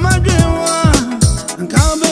My dream one.